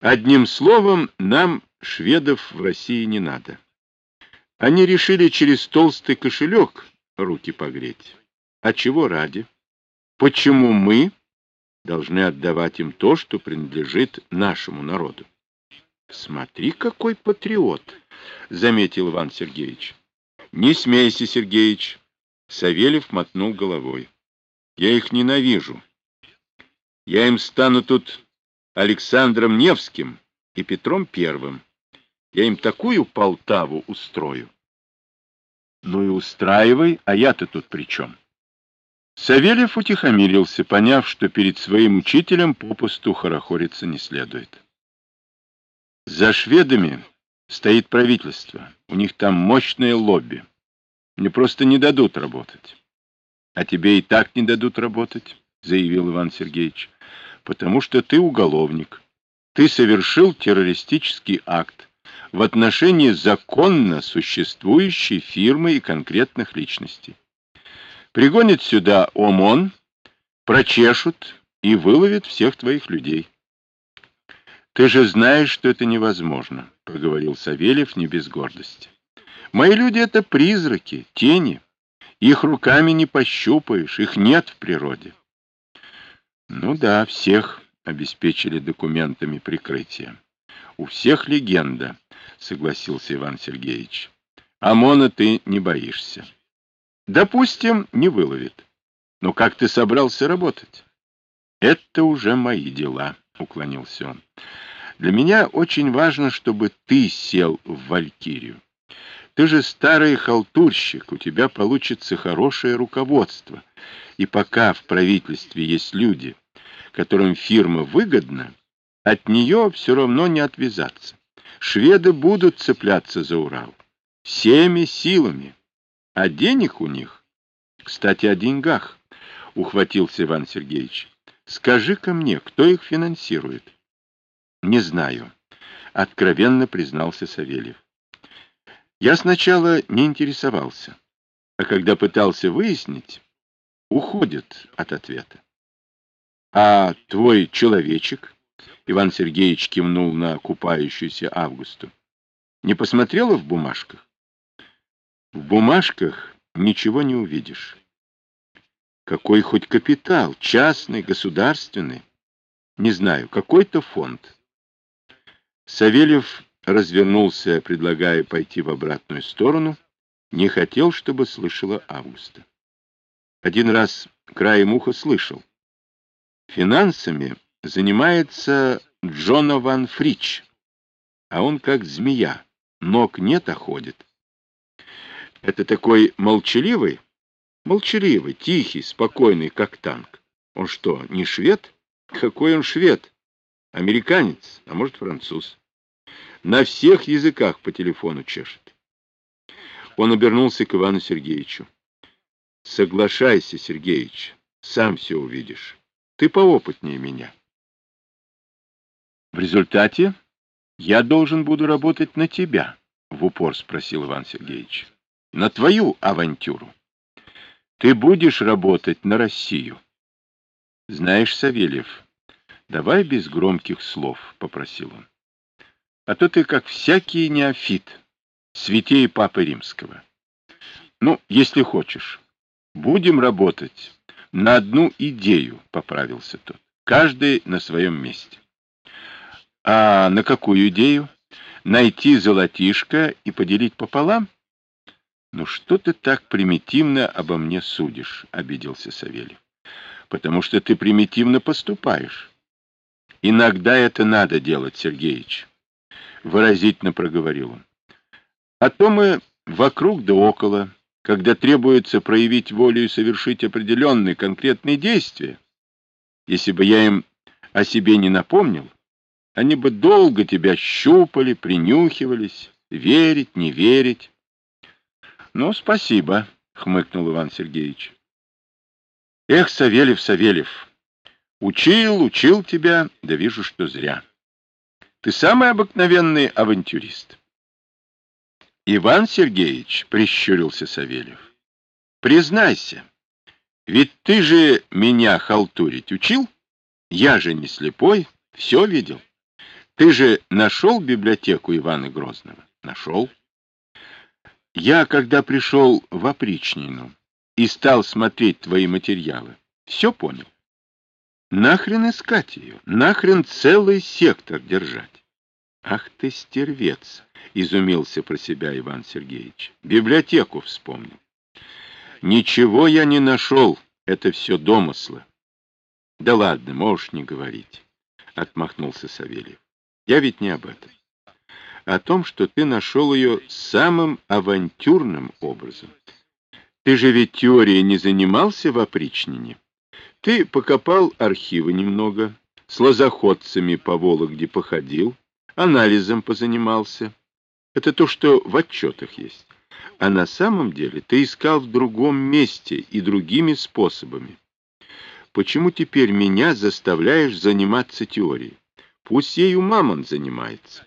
Одним словом, нам шведов в России не надо. Они решили через толстый кошелек руки погреть. А чего ради? Почему мы должны отдавать им то, что принадлежит нашему народу? Смотри, какой патриот, заметил Иван Сергеевич. Не смейся, Сергеевич. Савельев мотнул головой. Я их ненавижу. Я им стану тут Александром Невским и Петром Первым. Я им такую Полтаву устрою. Ну и устраивай, а я-то тут при чем? Савельев утихомирился, поняв, что перед своим учителем попусту хорохориться не следует. За шведами стоит правительство. У них там мощное лобби. Мне просто не дадут работать. А тебе и так не дадут работать, заявил Иван Сергеевич, потому что ты уголовник. Ты совершил террористический акт в отношении законно существующей фирмы и конкретных личностей. Пригонят сюда ОМОН, прочешут и выловят всех твоих людей. Ты же знаешь, что это невозможно, проговорил Савельев не без гордости. Мои люди — это призраки, тени. Их руками не пощупаешь, их нет в природе. Ну да, всех обеспечили документами прикрытия. У всех легенда, согласился Иван Сергеевич. ОМОНа ты не боишься. Допустим, не выловит. Но как ты собрался работать? Это уже мои дела, уклонился он. Для меня очень важно, чтобы ты сел в Валькирию. Ты же старый халтурщик, у тебя получится хорошее руководство. И пока в правительстве есть люди, которым фирма выгодна, от нее все равно не отвязаться. Шведы будут цепляться за Урал. Всеми силами. А денег у них... Кстати, о деньгах, — ухватился Иван Сергеевич. Скажи-ка мне, кто их финансирует? Не знаю, — откровенно признался Савельев. Я сначала не интересовался, а когда пытался выяснить, уходят от ответа. А твой человечек, Иван Сергеевич кивнул на купающуюся Августу, не посмотрела в бумажках? В бумажках ничего не увидишь. Какой хоть капитал, частный, государственный? Не знаю, какой-то фонд. Савельев развернулся, предлагая пойти в обратную сторону, не хотел, чтобы слышала Августа. Один раз краем уха слышал. Финансами занимается Джонован Фрич, а он как змея, ног нет, а ходит. Это такой молчаливый? Молчаливый, тихий, спокойный, как танк. Он что, не швед? Какой он швед? Американец, а может француз на всех языках по телефону чешет. Он обернулся к Ивану Сергеевичу. Соглашайся, Сергеевич, сам все увидишь. Ты поопытнее меня. В результате я должен буду работать на тебя, в упор спросил Иван Сергеевич. На твою авантюру. Ты будешь работать на Россию. Знаешь, Савельев, давай без громких слов, попросил он а то ты как всякий неофит, святей Папы Римского. Ну, если хочешь, будем работать на одну идею, поправился тот, каждый на своем месте. А на какую идею? Найти золотишко и поделить пополам? Ну что ты так примитивно обо мне судишь, обиделся Савельев. Потому что ты примитивно поступаешь. Иногда это надо делать, Сергеич. — выразительно проговорил он. — А то мы вокруг да около, когда требуется проявить волю и совершить определенные конкретные действия. Если бы я им о себе не напомнил, они бы долго тебя щупали, принюхивались, верить, не верить. — Ну, спасибо, — хмыкнул Иван Сергеевич. — Эх, Савельев, Савельев, учил, учил тебя, да вижу, что зря. Ты самый обыкновенный авантюрист. Иван Сергеевич, прищурился Савельев, признайся, ведь ты же меня халтурить учил? Я же не слепой, все видел. Ты же нашел библиотеку Ивана Грозного? Нашел. Я, когда пришел в опричнину и стал смотреть твои материалы, все понял. Нахрен искать ее? Нахрен целый сектор держать? Ах ты стервец! — изумился про себя Иван Сергеевич. Библиотеку вспомнил. Ничего я не нашел, это все домыслы. Да ладно, можешь не говорить, — отмахнулся Савельев. Я ведь не об этом. О том, что ты нашел ее самым авантюрным образом. Ты же ведь теорией не занимался в опричнине. Ты покопал архивы немного, с лозоходцами по Вологде походил, анализом позанимался. Это то, что в отчетах есть. А на самом деле ты искал в другом месте и другими способами. Почему теперь меня заставляешь заниматься теорией? Пусть ею мамон занимается.